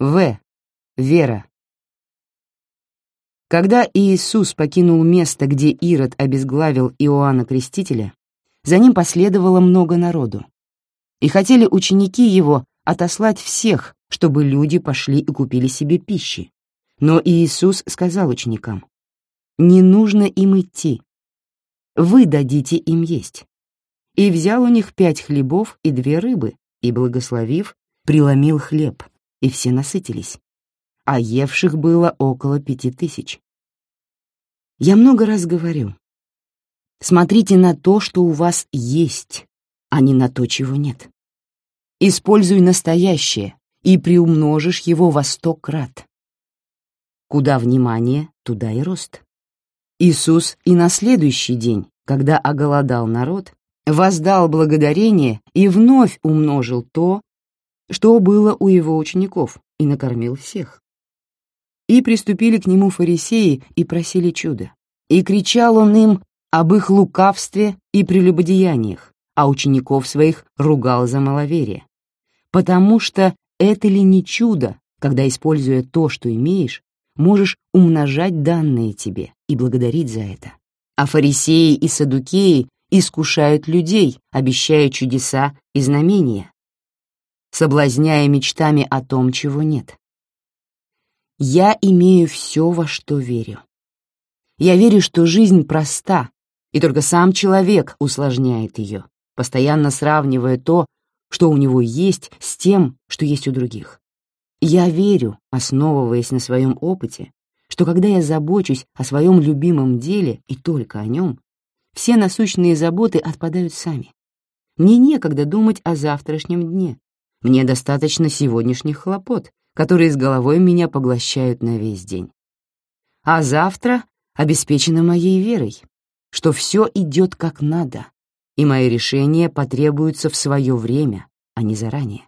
В. Вера. Когда Иисус покинул место, где Ирод обезглавил Иоанна Крестителя, за ним последовало много народу. И хотели ученики его отослать всех, чтобы люди пошли и купили себе пищи. Но Иисус сказал ученикам, «Не нужно им идти. Вы дадите им есть». И взял у них пять хлебов и две рыбы, и, благословив, преломил хлеб, и все насытились. А евших было около пяти тысяч. Я много раз говорю, смотрите на то, что у вас есть, а не на то, чего нет. Используй настоящее, и приумножишь его во сто крат. Куда внимание, туда и рост. Иисус и на следующий день, когда оголодал народ, воздал благодарение и вновь умножил то, что было у его учеников, и накормил всех. И приступили к нему фарисеи и просили чуда. И кричал он им об их лукавстве и прелюбодеяниях, а учеников своих ругал за маловерие. Потому что это ли не чудо, когда, используя то, что имеешь, можешь умножать данные тебе и благодарить за это. А фарисеи и садукеи искушают людей, обещая чудеса и знамения, соблазняя мечтами о том, чего нет. Я имею все, во что верю. Я верю, что жизнь проста, и только сам человек усложняет ее, постоянно сравнивая то, что у него есть, с тем, что есть у других. Я верю, основываясь на своем опыте, что когда я забочусь о своем любимом деле и только о нем, все насущные заботы отпадают сами. Мне некогда думать о завтрашнем дне. Мне достаточно сегодняшних хлопот, которые с головой меня поглощают на весь день. А завтра обеспечено моей верой, что все идет как надо, и мои решения потребуются в свое время, а не заранее.